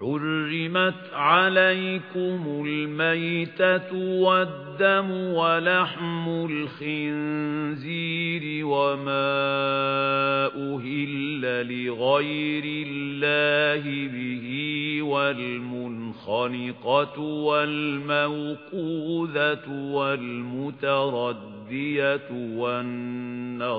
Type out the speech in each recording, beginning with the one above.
حُرِّمَتْ عَلَيْكُمُ الْمَيْتَةُ وَالدَّمُ وَلَحْمُ الْخِنْزِيرِ وَمَا أُهِلَّ لِغَيْرِ اللَّهِ بِهِ وَالْمُنْخَنِقَةُ وَالْمَوْقُوذَةُ وَالْمُتَرَدِّيَةُ وَالنَّطِيحَةُ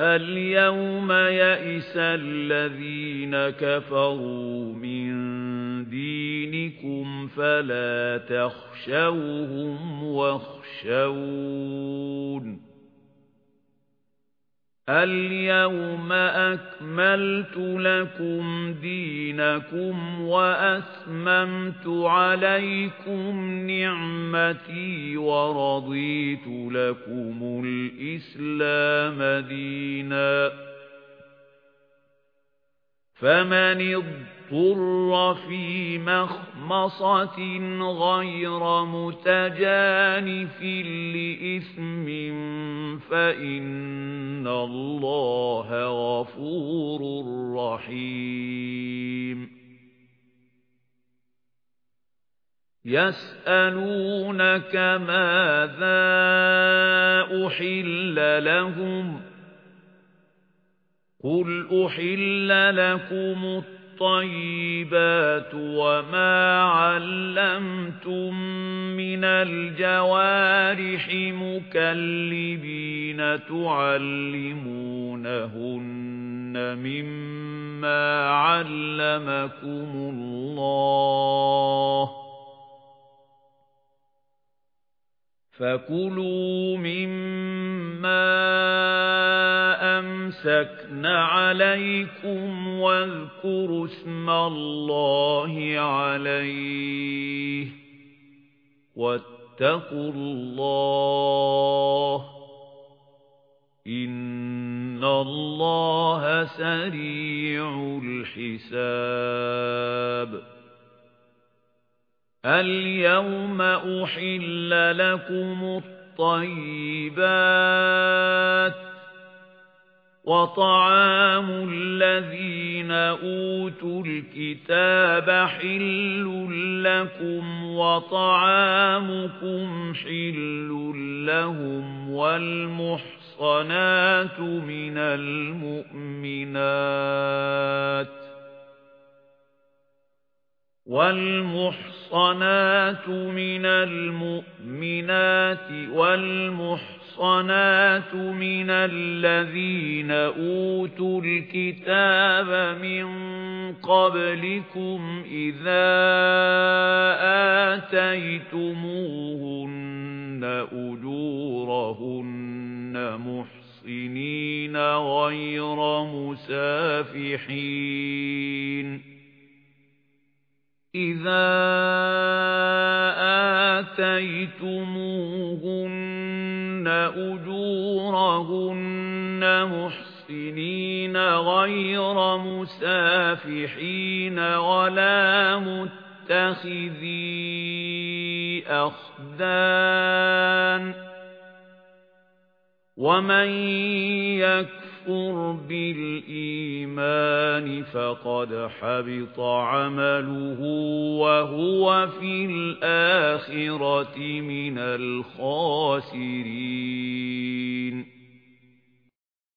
الْيَوْمَ يَئِسَ الَّذِينَ كَفَرُوا مِن دِينِكُمْ فَلَا تَخْشَوْهُمْ وَاخْشَوْنِ الْيَوْمَ أَكْمَلْتُ لَكُمْ دِينَكُمْ وَأَتْمَمْتُ عَلَيْكُمْ نِعْمَتِي وَرَضِيتُ لَكُمُ الْإِسْلَامَ دِينًا. فَمَنِ اضْطُرَّ فِي مَخْمَصَةٍ غَيْرَ مُتَجَانِفٍ لِإِثْمٍ فَإِنَّ اللَّهَ غَفُورٌ رَّحِيمٌ. يَسْأَلُونَكَ مَاذَا أُحِلَّ لَهُمْ؟ قُلْ أُحِلَّ لَكُمُ الطَّيِّبَاتُ وَمَا عَلَّمْتُم مِّنَ الْجَوَارِحِ مُكَلِّبِينَ تُعَلِّمُونَهُنَّ مِمَّا عَلَّمَكُمُ اللَّهُ فَكُلُوا مِمَّا أَمْسَكْنَ عَلَيْكُمْ وَاذْكُرُوا اسْمَ اللَّهِ عَلَيْهِ وَاتَّقُوا اللَّهَ إِنَّ اللَّهَ سَرِيعُ الْحِسَابِ الْيَوْمَ أُحِلَّ لَكُمُ الطَّيِّبَاتُ وَطَعَامُ الَّذِينَ أُوتُوا الْكِتَابَ حِلٌّ لَكُمْ وَطَعَامُكُمْ حِلٌّ لَهُمْ وَالْمُحْصَنَاتُ مِنَ الْمُؤْمِنَاتِ وَالْمُحْصَنَاتُ مِنَ الْمُؤْمِنَاتِ وَالْمُحْصَنَاتُ مِنَ الَّذِينَ أُوتُوا الْكِتَابَ مِنْ قَبْلِكُمْ إِذَا آتَيْتُمُوهُنَّ أُجُورَهُنَّ مُحْصِنِينَ غَيْرَ مُسَافِحِينَ إِذَا آتَيْتُمُوهُنَّ أُجُورَهُنَّ مُحْصِنِينَ غَيْرَ مُسَافِحِينَ وَلَا مُتَّخِذِي أَخْدَانٍ وَمَن يَكْفُرْ بِالْإِيمَانِ فَقَدْ حَبِطَ عَمَلُهُ وَهُوَ فِي الْآخِرَةِ مِنَ الْخَاسِرِينَ